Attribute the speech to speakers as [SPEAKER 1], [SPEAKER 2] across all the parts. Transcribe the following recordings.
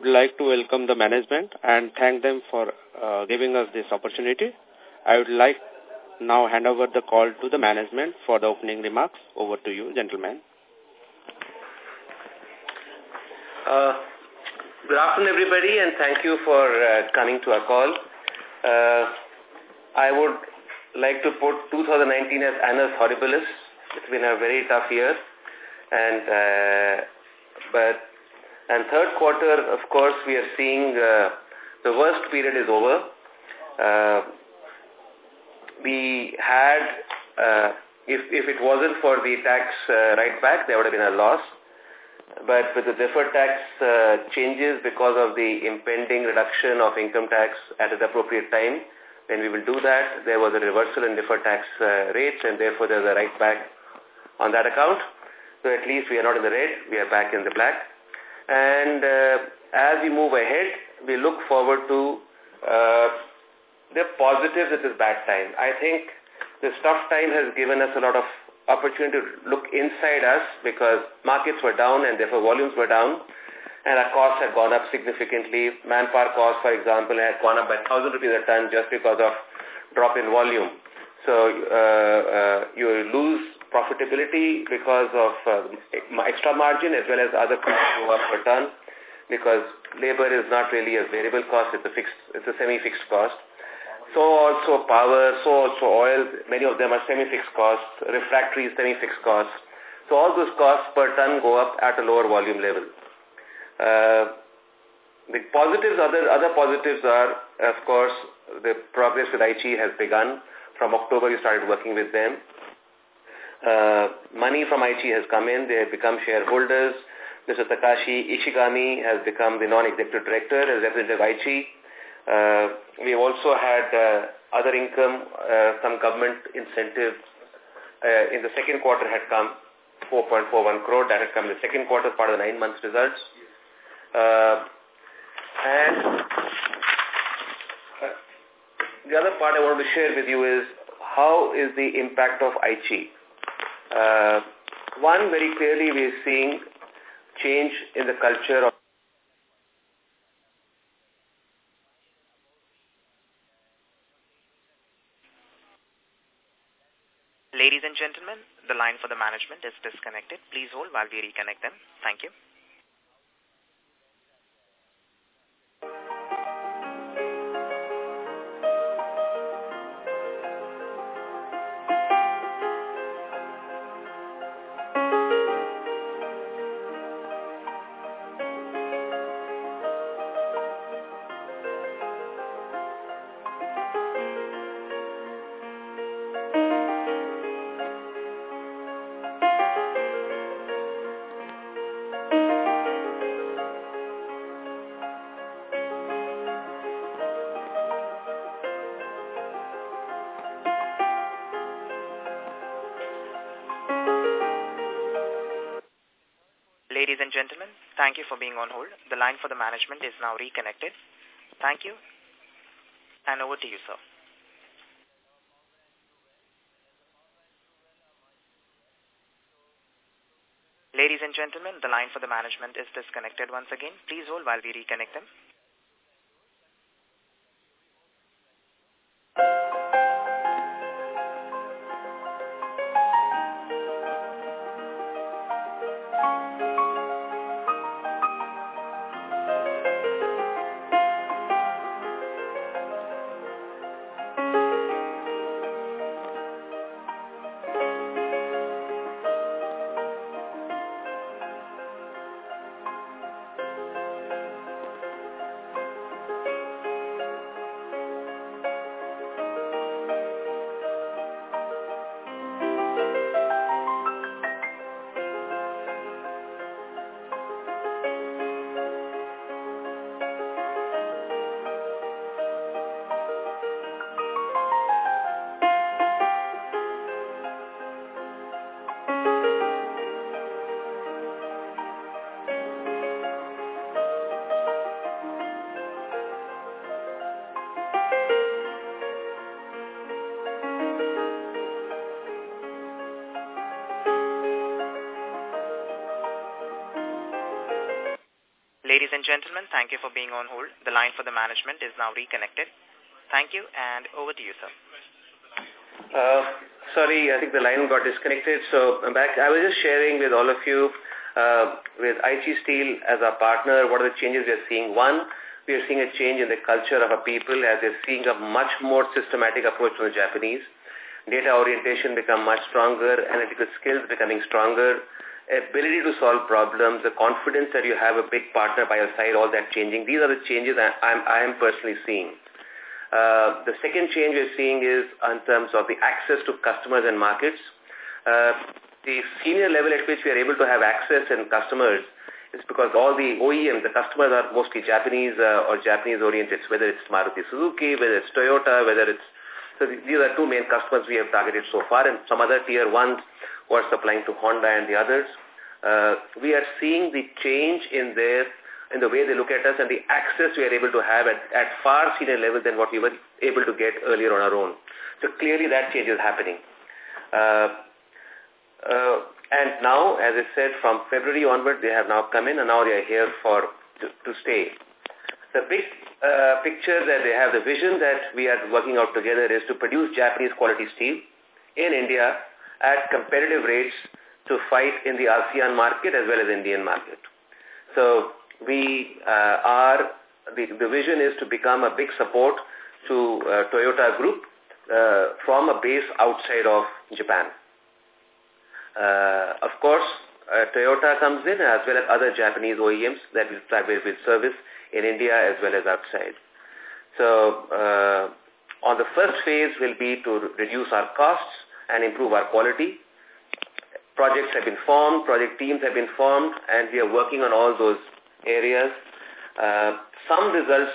[SPEAKER 1] would like to welcome the management and thank them for uh, giving us this opportunity. I would like now hand over the call to the management for the opening remarks. Over to you, gentlemen. Uh, good afternoon, everybody, and thank you for uh, coming to our call. Uh, I would like to put 2019 as annus horribilis. It's been a very tough year, and uh, but and third quarter, of course, we are seeing uh, the worst period is over. Uh, we had, uh, if, if it wasn't for the tax uh, write back, there would have been a loss. But with the deferred tax uh, changes because of the impending reduction of income tax at an appropriate time, when we will do that, there was a reversal in deferred tax uh, rates and therefore there's a write back on that account. So at least we are not in the red, we are back in the black. And uh, as we move ahead, we look forward to uh, the positives at this bad time. I think this tough time has given us a lot of opportunity to look inside us because markets were down and therefore volumes were down and our costs have gone up significantly. Manpower costs, for example, had gone up by 1,000 rupees a ton just because of drop in volume. So uh, uh, you lose profitability because of uh, extra margin as well as other costs go up per ton because labor is not really a variable cost, it's a fixed, it's a semi-fixed cost. So also power, so also oil, many of them are semi-fixed costs, refractories, semi-fixed costs. So all those costs per ton go up at a lower volume level. Uh, the positives, other, other positives are, of course, the progress with Aichi has begun. From October, you started working with them uh, money from Aichi has come in. They have become shareholders. Mr. Takashi Ishigami has become the non-executive director as representative of Aichi. Uh, we also had uh, other income, uh, some government incentive uh, in the second quarter had come, 4.41 crore. That had come in the second quarter, part of the nine months results. Uh, and uh, the other part I want to share with you is how is the impact of Aichi? Uh, one, very clearly we are seeing change in the culture of
[SPEAKER 2] Ladies and gentlemen, the line for the management is disconnected. Please hold while we reconnect them. Thank you. being on hold. The line for the management is now reconnected. Thank you, and over to you, sir. Ladies and gentlemen, the line for the management is disconnected once again. Please hold while we reconnect them. gentlemen, thank you for being on hold. The line for the management is now reconnected. Thank you, and over to you, sir.
[SPEAKER 1] Uh, sorry, I think the line got disconnected. So I'm back. I was just sharing with all of you uh, with Aichi Steel as our partner, what are the changes we are seeing. One, we are seeing a change in the culture of our people as they're seeing a much more systematic approach from the Japanese. Data orientation become much stronger, analytical skills becoming stronger, ability to solve problems, the confidence that you have a big partner by your side, all that changing. These are the changes I, I'm, I am personally seeing. Uh, the second change we're seeing is in terms of the access to customers and markets. Uh, the senior level at which we are able to have access and customers is because all the OEMs, the customers are mostly Japanese uh, or Japanese-oriented, whether it's Maruti Suzuki, whether it's Toyota, whether it's... So these are two main customers we have targeted so far and some other tier ones who are supplying to Honda and the others. Uh, we are seeing the change in their in the way they look at us and the access we are able to have at, at far senior level than what we were able to get earlier on our own. So clearly that change is happening. Uh, uh, and now, as I said, from February onward, they have now come in and now they are here for to, to stay. The big uh, picture that they have, the vision that we are working out together is to produce Japanese quality steel in India at competitive rates to fight in the ASEAN market as well as Indian market. So we uh, are, the, the vision is to become a big support to uh, Toyota Group uh, from a base outside of Japan. Uh, of course, uh, Toyota comes in as well as other Japanese OEMs that will, that with service in India as well as outside. So uh, on the first phase will be to reduce our costs and improve our quality. Projects have been formed, project teams have been formed, and we are working on all those areas. Uh, some results,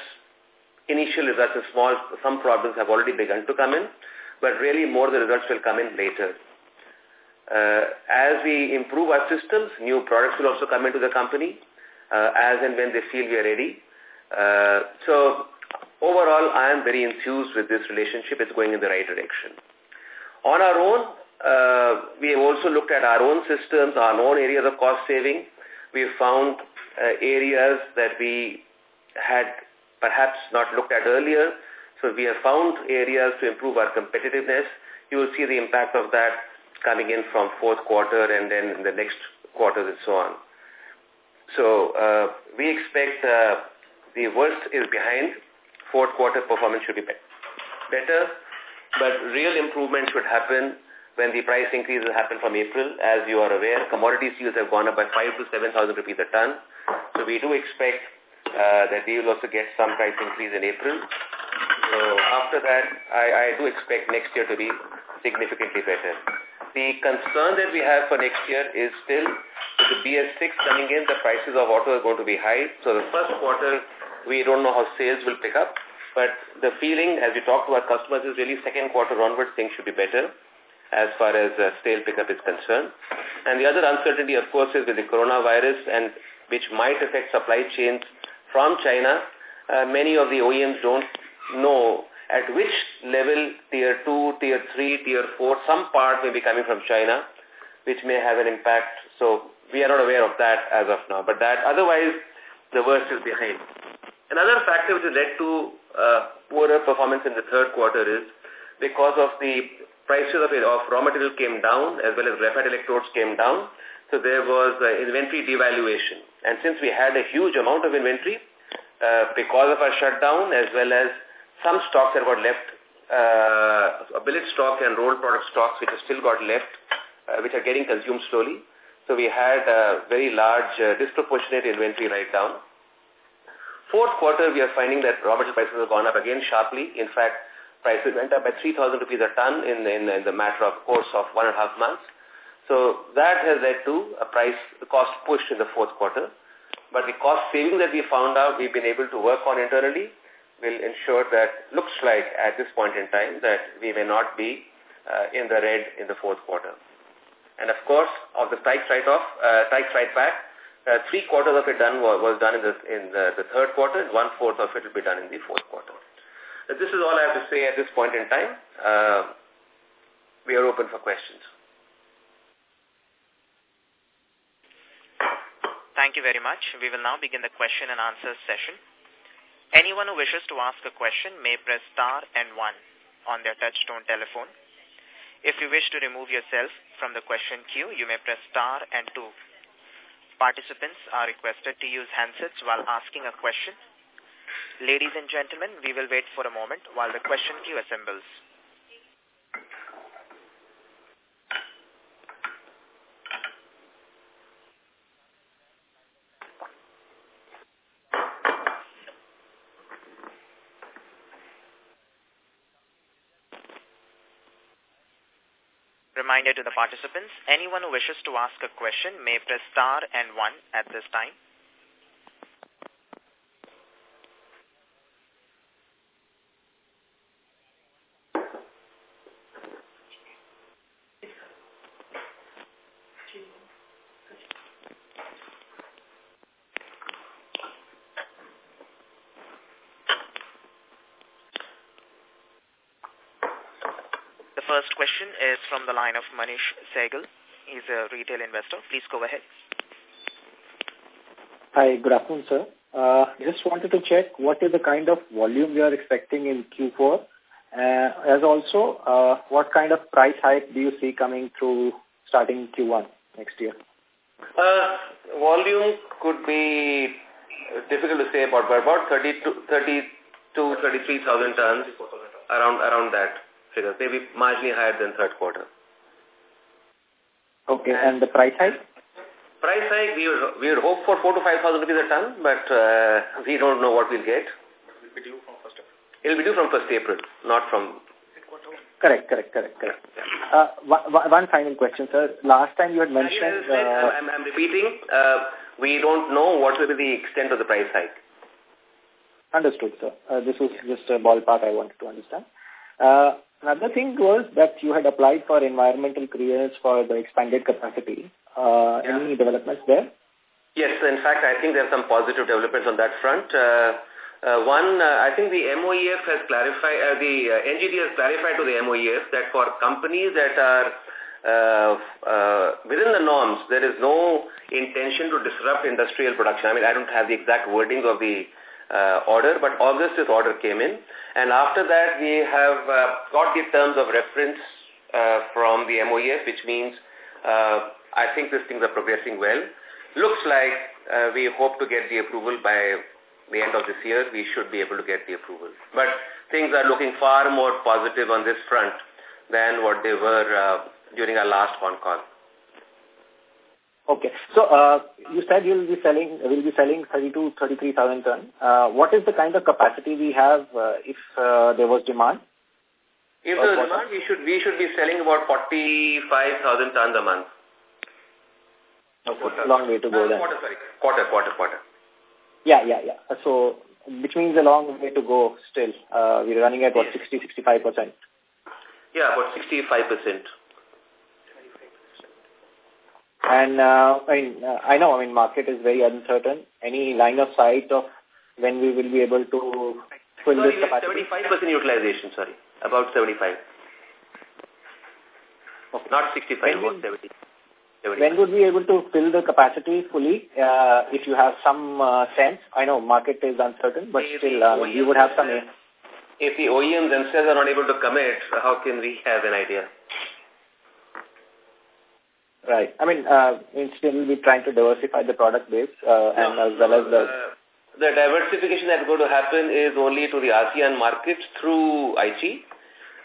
[SPEAKER 1] initial results small, some problems have already begun to come in, but really more the results will come in later. Uh, as we improve our systems, new products will also come into the company uh, as and when they feel we are ready. Uh, so overall, I am very enthused with this relationship. It's going in the right direction. On our own, uh, we have also looked at our own systems, our own areas of cost saving. We have found uh, areas that we had perhaps not looked at earlier. So we have found areas to improve our competitiveness. You will see the impact of that coming in from fourth quarter and then in the next quarters and so on. So uh, we expect uh, the worst is behind. Fourth quarter performance should be better. But real improvement should happen when the price increases happen from April. As you are aware, commodity steels have gone up by 5 to 7,000 rupees a ton. So we do expect uh, that we will also get some price increase in April. So after that, I, I do expect next year to be significantly better. The concern that we have for next year is still with the BS6 coming in, the prices of auto are going to be high. So the first quarter, we don't know how sales will pick up. But the feeling, as we talk to our customers, is really second quarter onwards, things should be better as far as uh, stale pickup is concerned. And the other uncertainty, of course, is with the coronavirus and which might affect supply chains from China. Uh, many of the OEMs don't know at which level tier 2, tier 3, tier 4, some part may be coming from China, which may have an impact. So we are not aware of that as of now. But that otherwise, the worst is behind. Another factor which has led to uh, poorer performance in the third quarter is because of the prices of, of raw material came down as well as graphite electrodes came down. So there was uh, inventory devaluation. And since we had a huge amount of inventory, uh, because of our shutdown as well as some stocks that got left, uh, billet stock and rolled product stocks which have still got left, uh, which are getting consumed slowly. So we had a very large uh, disproportionate inventory write-down fourth quarter, we are finding that raw material prices have gone up again sharply. In fact, prices went up by 3,000 rupees a ton in, in, in the matter of course of one and a half months. So that has led to a price cost push in the fourth quarter. But the cost saving that we found out, we've been able to work on internally, will ensure that looks like at this point in time that we may not be uh, in the red in the fourth quarter. And of course, of the strike write-off, uh, strike write-back, uh, three quarters of it done was, was done in, the, in the, the third quarter, and one fourth of it will be done in the fourth quarter. this is all I have to say at this point in time. Uh, we are open for questions.
[SPEAKER 2] Thank you very much. We will now begin the question and answer session. Anyone who wishes to ask a question may press star and one on their touchtone telephone. If you wish to remove yourself from the question queue, you may press star and two. Participants are requested to use handsets while asking a question. Ladies and gentlemen, we will wait for a moment while the question queue assembles. Reminder to the participants, anyone who wishes to ask a question may press star and one at this time. Manish Sehgal. He's a retail investor.
[SPEAKER 3] Please go ahead. Hi, good afternoon, sir. Uh, just wanted to check what is the kind of volume you are expecting in Q4, uh, as also uh, what kind of price hike do you see coming through starting Q1 next year?
[SPEAKER 1] Uh, volume could be difficult to say about, but about 32, 32 33,000 tons, around around that figure, maybe marginally higher than third quarter.
[SPEAKER 3] Okay, and the price hike?
[SPEAKER 1] Price hike, we would, we would hope for 4 to 5,000 rupees a ton, but uh, we don't know what we'll get. It will be due from 1st April. It will be due from 1st April, not from...
[SPEAKER 3] Correct, correct, correct, correct. Uh, one, final question, sir. Last time you had mentioned... Uh, I'm,
[SPEAKER 1] I'm repeating, uh, we don't know what will be the extent of the price hike.
[SPEAKER 3] Understood, sir. Uh, this is just a ballpark I wanted to understand. Uh, Another thing was that you had applied for environmental clearance for the expanded capacity. Uh, yeah. Any developments there?
[SPEAKER 1] Yes, in fact, I think there are some positive developments on that front. Uh, uh, one, uh, I think the MOEF has clarified, uh, the uh, NGT has clarified to the MOEF that for companies that are uh, uh, within the norms, there is no intention to disrupt industrial production. I mean, I don't have the exact wording of the uh, order, but August this order came in. And after that, we have uh, got the terms of reference uh, from the MOEF, which means uh, I think these things are progressing well. Looks like uh, we hope to get the approval by the end of this year. We should be able to get the approval. But things are looking far more positive on this front than what they were uh, during our last phone call.
[SPEAKER 3] Okay. So uh, you said you'll be selling, will be selling 32, 33,000 ton. Uh, what is the kind of capacity we have uh, if uh, there was demand?
[SPEAKER 1] If there was demand, we should we should be selling about 45,000 tons a month. Okay, long way to go. Uh, then. Quarter, sorry, quarter, quarter, quarter.
[SPEAKER 3] Yeah, yeah, yeah. So which means a long way to go still. Uh, we're running at what 60, 65 percent.
[SPEAKER 1] Yeah, about 65 percent.
[SPEAKER 3] And uh, I, mean, uh, I know, I mean, market is very uncertain. Any line of sight of when we will be able to fill sorry, this capacity?
[SPEAKER 1] 75% utilization, sorry. About 75. Okay. Not 65, when about 70. When
[SPEAKER 3] would we be able to fill the capacity fully, uh, if you have some uh, sense? I know market is uncertain, but if still uh, you would have some...
[SPEAKER 1] If the OEMs themselves are not able to commit, how can we have an idea?
[SPEAKER 3] Right. I mean, uh, still we're trying to diversify the product base uh, and as well as the... Uh,
[SPEAKER 1] the diversification that's going to happen is only to the ASEAN markets through Aichi.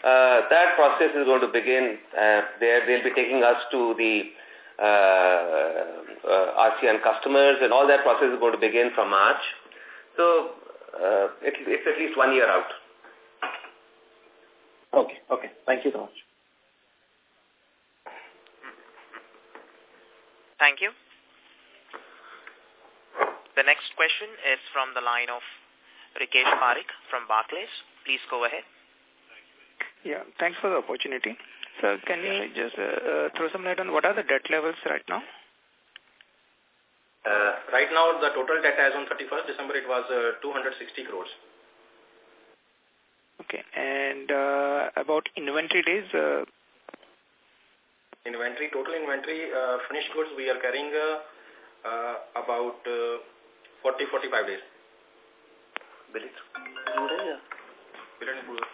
[SPEAKER 1] Uh, that process is going to begin. Uh, there they'll be taking us to the uh, uh, ASEAN customers and all that process is going to begin from March. So uh, it, it's at least one year out.
[SPEAKER 3] Okay, okay. Thank you so much.
[SPEAKER 2] Thank you. The next question is from the line of Rikesh Parikh from Barclays. Please go ahead.
[SPEAKER 4] Yeah, thanks for the opportunity. Sir, can you just uh, throw some light on what are the debt levels right now?
[SPEAKER 3] Uh, right now, the total debt as on 31st December, it was uh, 260 crores.
[SPEAKER 4] Okay, and uh, about inventory days, uh,
[SPEAKER 3] Inventory, total inventory, uh, finished goods, we are carrying uh, uh, about uh, 40, 45 days. Billets.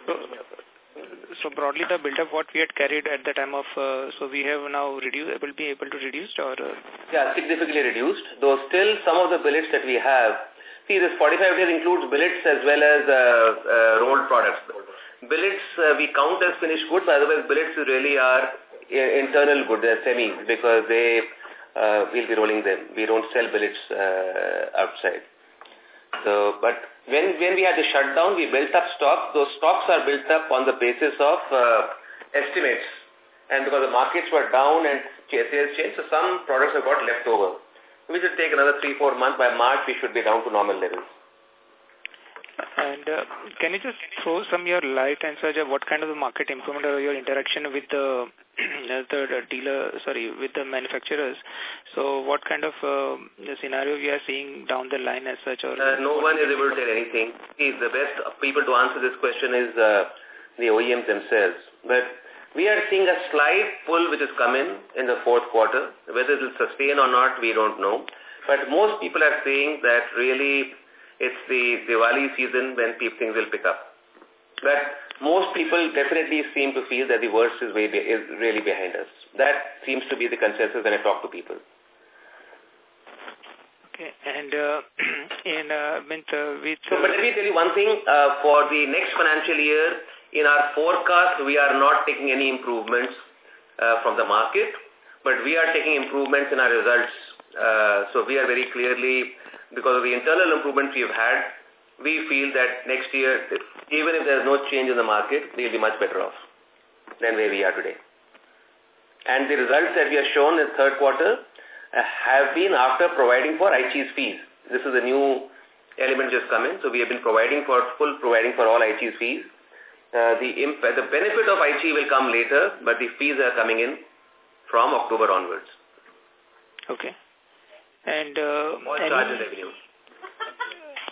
[SPEAKER 3] So,
[SPEAKER 4] so broadly, the build-up what we had carried at the time of, uh, so we have now reduced, will be able to reduce or? Uh?
[SPEAKER 1] Yeah, significantly reduced, though still some of the billets that we have, see this 45 days includes billets as well as uh, uh rolled products. Billets uh, we count as finished goods, otherwise billets really are internal good, they're semi, because they uh, we'll be rolling them. We don't sell billets uh, outside. So, but when when we had the shutdown, we built up stocks. Those stocks are built up on the basis of uh, estimates, and because the markets were down and sales changed, so some products have got left over. We should take another three four months. By March, we should be down to normal levels.
[SPEAKER 4] And uh, can you just throw some your light and such uh, what kind of market improvement or your interaction with uh, the, the dealer, sorry, with the manufacturers? So what kind of uh, scenario we are seeing down the line as such? Or uh, no one is able to tell anything.
[SPEAKER 1] See, the best people to answer this question is uh, the OEMs themselves. But we are seeing a slight pull which has come in in the fourth quarter. Whether it will sustain or not, we don't know. But most people are saying that really it's the Diwali season when people, things will pick up. But most people definitely seem to feel that the worst is, way be, is really behind us. That seems to be the consensus when I talk to people. Okay, and uh, in uh, uh, with uh, so, but let me tell you one thing. Uh, for the next financial year, in our forecast, we are not taking any improvements uh, from the market, but we are taking improvements in our results. Uh, so we are very clearly because of the internal improvements we have had, we feel that next year, even if there is no change in the market, we will be much better off than where we are today. And the results that we have shown in third quarter uh, have been after providing for Aichi's fees. This is a new element just come in. So we have been providing for full providing for all Aichi's fees. Uh, the, impact, the benefit of Aichi will come later, but the fees are coming in from October onwards.
[SPEAKER 4] Okay. And uh, all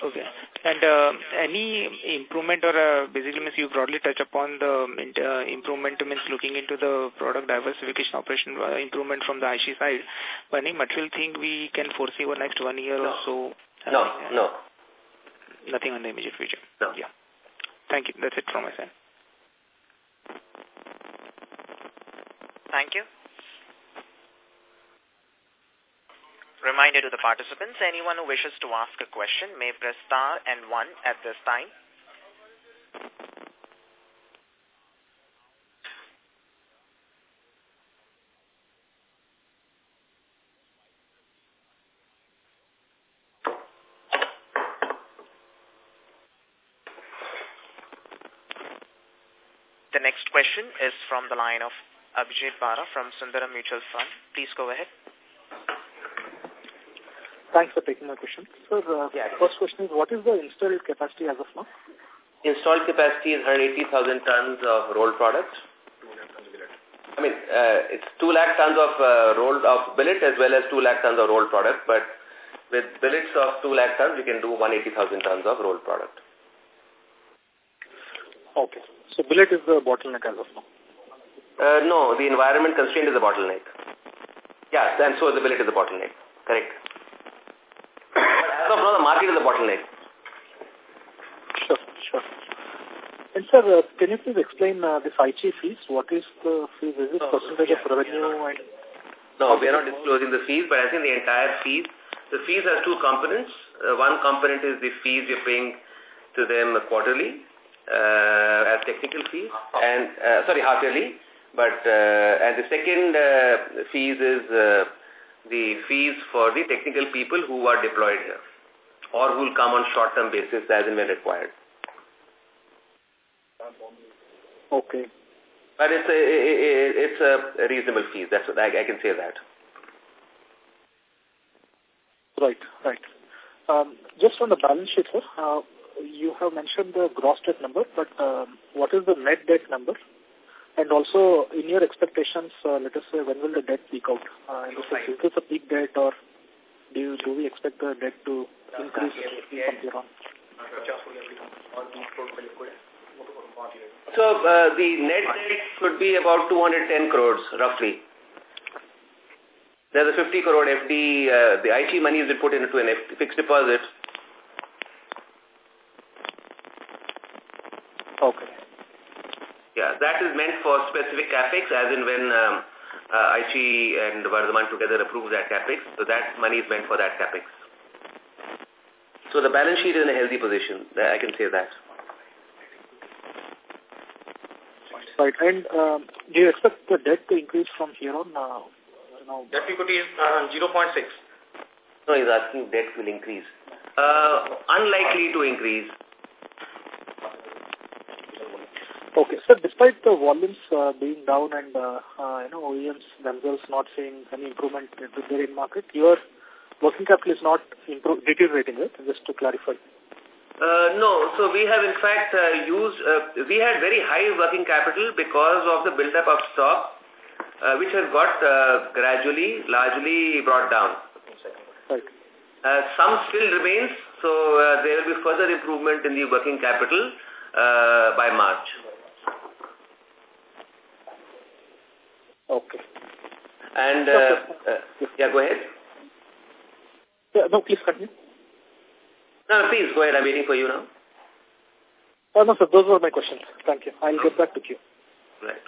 [SPEAKER 4] Okay. And uh, any improvement or uh, basically means you broadly touch upon the uh, improvement means looking into the product diversification operation uh, improvement from the Aichi side. But any material thing we can foresee over next one year no. or so? No, uh, no. Nothing on the immediate future? No. Yeah. Thank you. That's it from my side.
[SPEAKER 2] Thank you. Reminder to the participants, anyone who wishes to ask a question may press star and one at this time. The next question is from the line of Abhijit Bara from Sundaram Mutual Fund. Please go ahead.
[SPEAKER 3] Thanks for taking my question. Sir, uh, yeah. first question is, what is the installed capacity as of now?
[SPEAKER 1] Installed capacity is 180,000 tons of rolled products. I mean, uh, it's 2 lakh tons of uh, rolled of billet as well as 2 lakh tons of rolled product, but with billets of 2 lakh tons, we can do 180,000 tons of rolled product.
[SPEAKER 3] Okay. So billet is the bottleneck as of now?
[SPEAKER 1] Uh, no, the environment constraint is the bottleneck. Yeah, and so the billet is the bottleneck. Correct market is the bottleneck.
[SPEAKER 3] Sure, sure. And sir, uh, can you please explain uh, this g fees? What is the fees? Is it no, percentage yeah, of revenue?
[SPEAKER 1] no, we are not disclosing the fees, but I think the entire fees, the fees are two components. Uh, one component is the fees you're paying to them quarterly uh, as technical fees, and uh, sorry, half yearly. But uh, and the second uh, fees is uh, the fees for the technical people who are deployed here or who will come on short-term basis as and when required. Okay. But it's a, it's a reasonable fee. That's what I, I can say that. Right, right. Um,
[SPEAKER 3] just on the balance sheet, sir, uh, you have mentioned the gross debt number, but um, what is the net debt number? And also, in your expectations, uh, let us say, when will the debt peak out? Uh, is this a peak debt or do, you, do we expect the debt to increase So uh, the net debt
[SPEAKER 1] should be about 210 crores, roughly. There's a 50 crore FD. Uh, the Aichi money is put into an FD, fixed deposit. Okay. Yeah, that is meant for specific capex, as in when um, uh, Aichi and Vardhman together approve that capex. So that money is meant for that capex. So the balance sheet is in a healthy position. Uh, I can say that. Right. And um, do you expect the debt to increase from here on? Uh, Debt equity is uh, 0.6. No, he's asking debt will increase. Uh, unlikely to increase. Okay. So despite the volumes
[SPEAKER 3] uh, being down and uh, uh, you know OEMs themselves not seeing any improvement in their end market, your working capital is not deteriorating, right? Just to clarify.
[SPEAKER 1] Uh, no, so we have in fact uh, used, uh, we had very high working capital because of the buildup of stock, uh, which has got uh, gradually, largely brought down. Right. Uh, some still remains, so uh, there will be further improvement in the working capital uh, by March. Okay. And, uh, uh, yeah, go ahead.
[SPEAKER 3] Yeah, no, please continue.
[SPEAKER 1] No, please go ahead. I'm waiting for you now.
[SPEAKER 3] Oh, no, sir. Those were my questions. Thank you. I'll get back to you.
[SPEAKER 1] Right.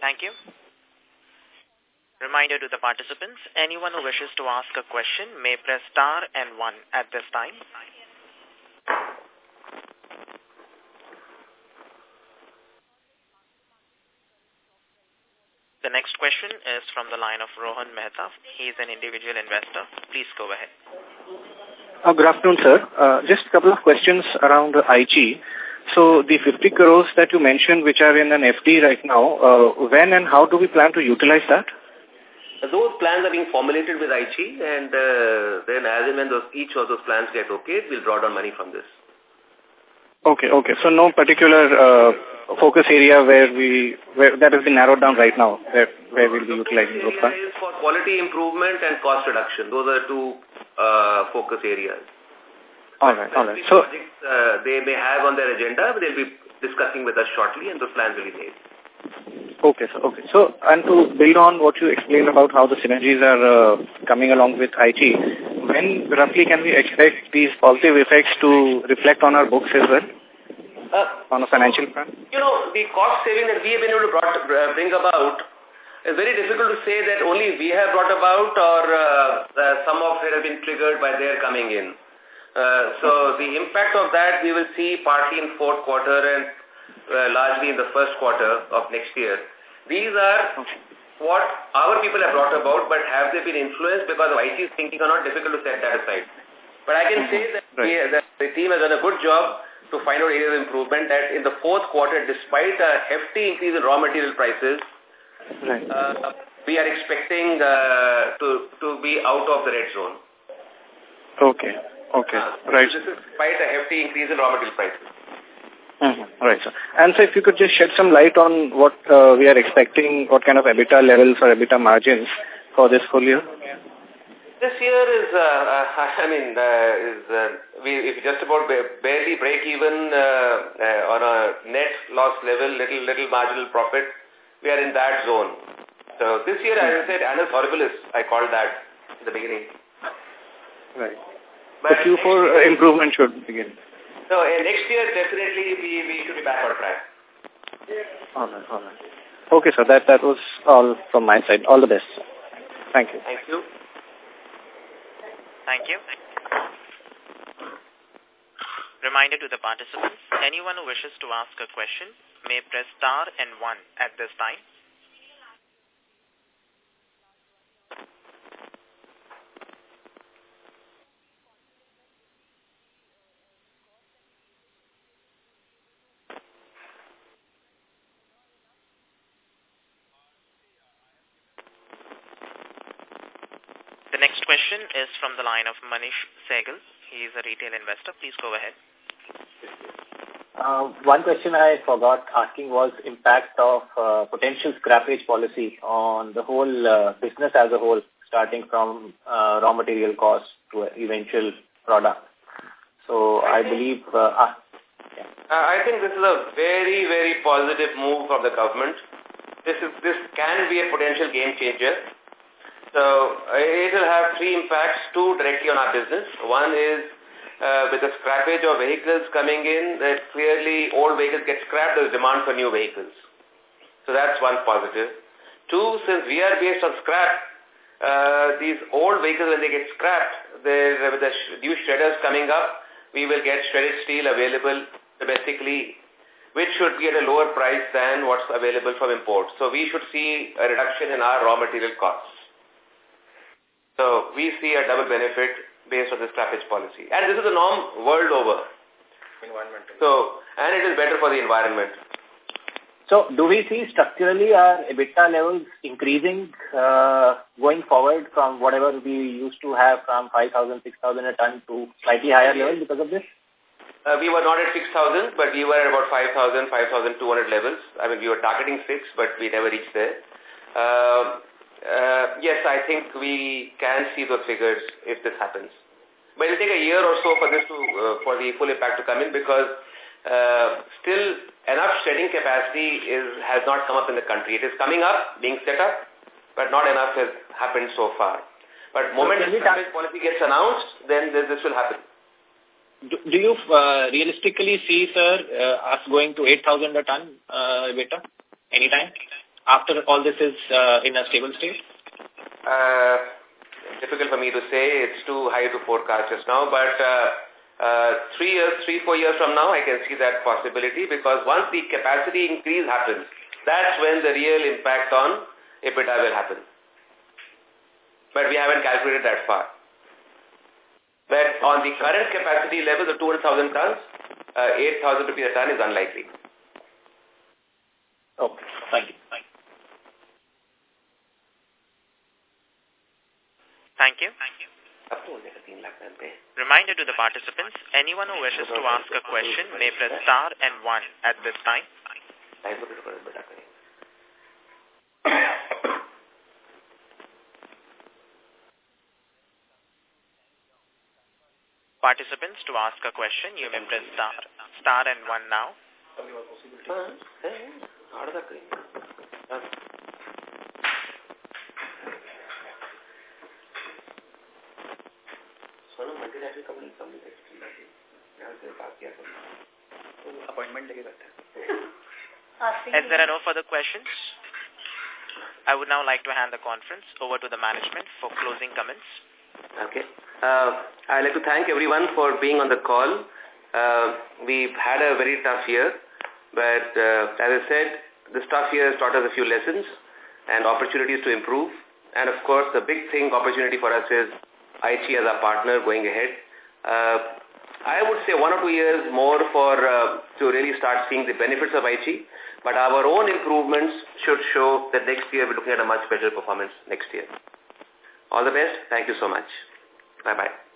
[SPEAKER 2] Thank you. Reminder to the participants, anyone who wishes to ask a question may press star and one at this time. The next question is from the line of Rohan Mehta. He is an individual investor. Please go ahead.
[SPEAKER 3] Uh, good afternoon, sir. Uh, just a couple of questions around Aichi. So the 50 crores that you mentioned, which are in an FD right now, uh, when and how do we plan to utilize that?
[SPEAKER 1] Those plans are being formulated with Aichi and uh, then as and when those, each of those plans get okay, we'll draw down money from this.
[SPEAKER 3] Okay, okay. So no particular uh, focus area where we where that has been narrowed down right now, where, where we'll be utilizing group funds?
[SPEAKER 1] for quality improvement and cost reduction. Those are two uh, focus areas.
[SPEAKER 3] All right, all right. So
[SPEAKER 1] projects, uh, they may have on their agenda, but they'll be discussing with us shortly, and those plans will be made.
[SPEAKER 3] Okay, so okay. So, and to build on what you explained about how the synergies are uh, coming along with Aichi, when roughly can we expect these positive effects to reflect on our books as well? Uh, on a financial front?
[SPEAKER 1] You know, the cost saving that we have been able to brought, uh, bring about it's very difficult to say that only we have brought about or uh, uh, some of it has been triggered by their coming in. Uh, so the impact of that we will see partly in fourth quarter and uh, largely in the first quarter of next year. These are what our people have brought about, but have they been influenced because of Aichi's thinking or not? Difficult to set that aside. But I can mm-hmm. say that, right. that the team has done a good job to find out areas of improvement that in the fourth quarter, despite a hefty increase in raw material prices, right. uh, we are expecting uh, to, to be out of the red zone.
[SPEAKER 3] Okay. Okay. Uh, right. this
[SPEAKER 1] is despite a hefty increase in raw material prices.
[SPEAKER 3] Mm -hmm. Right, sir. And so if you could just shed some light on what uh, we are expecting, what kind of EBITDA levels or EBITDA margins for this full year?
[SPEAKER 1] This year is, uh, uh I mean, uh, is uh, we if just about barely break even uh, uh, on a net loss level, little little marginal profit. We are in that zone. So this year, as I said, annus horribilis, I called that in the beginning. Right. But so Q4 improvement should begin. So uh, next year, definitely, we, we should be back on track. All right, all right.
[SPEAKER 3] Okay, so That, that was all from my side. All the best. Thank you. Thank you.
[SPEAKER 2] Thank you. Reminder to the participants, anyone who wishes to ask a question may press star and one at this time. line of Manish Segal. He is a retail investor. Please go ahead.
[SPEAKER 3] Uh, one question I forgot asking was impact of uh, potential scrappage policy on the whole uh, business as a whole, starting from uh, raw material costs to eventual product. So I, I believe... Uh, ah,
[SPEAKER 1] yeah. Uh, I think this is a very, very positive move from the government. This, is, this can be a potential game changer so uh, it will have three impacts, two directly on our business. One is uh, with the scrappage of vehicles coming in, that clearly old vehicles get scrapped, there's demand for new vehicles. So that's one positive. Two, since we are based on scrap, uh, these old vehicles, when they get scrapped, with the new shredders coming up, we will get shredded steel available domestically, which should be at a lower price than what's available from imports. So we should see a reduction in our raw material costs. So we see a double benefit based on the scrappage policy. And this is the norm world over. So, and it is better for the environment.
[SPEAKER 3] So do we see structurally our EBITDA levels increasing uh, going forward from whatever we used to have from 5,000, 6,000 a ton to slightly higher levels because of this?
[SPEAKER 1] Uh, we were not at 6,000, but we were at about 5,000, 5,200 levels. I mean, we were targeting 6, but we never reached there. Uh, uh, yes, I think we can see those figures if this happens. But it will take a year or so for this to, uh, for the full impact to come in because uh, still enough shredding capacity is has not come up in the country. It is coming up, being set up, but not enough has happened so far. But moment so tariff policy gets announced, then this, this will happen.
[SPEAKER 3] Do, do you uh, realistically see, sir, uh, us going to 8,000 a ton uh, beta anytime? after all this is uh, in a stable state? Uh,
[SPEAKER 1] difficult for me to say. It's too high to forecast just now, but uh, uh, three years, three, four years from now, I can see that possibility because once the capacity increase happens, that's when the real impact on EBITDA will happen. But we haven't calculated that far. But on the current capacity level, the 200,000 tons, uh, 8,000 rupees a ton is unlikely. Okay, thank you.
[SPEAKER 2] Thank you. Reminder to the participants, anyone who wishes to ask a question may press star and one at this time. Participants, to ask a question, you may press star, star and one now.
[SPEAKER 3] से संबंधित संबंधित से बात किया तो appointment लेके जाते
[SPEAKER 1] हैं there are no
[SPEAKER 2] further questions, I would now like to hand the conference over to the management
[SPEAKER 1] for closing comments. Okay. Uh, I'd like to thank everyone for being on the call. Uh, we've had a very tough year, but uh, as I said, this tough year has taught us a few lessons and opportunities to improve. And of course, the big thing opportunity for us is Aichi as our partner going ahead. Uh, I would say one or two years more for uh, to really start seeing the benefits of Aichi, but our own improvements should show that next year we're looking at a much better performance next year. All the best. Thank you so much. Bye-bye.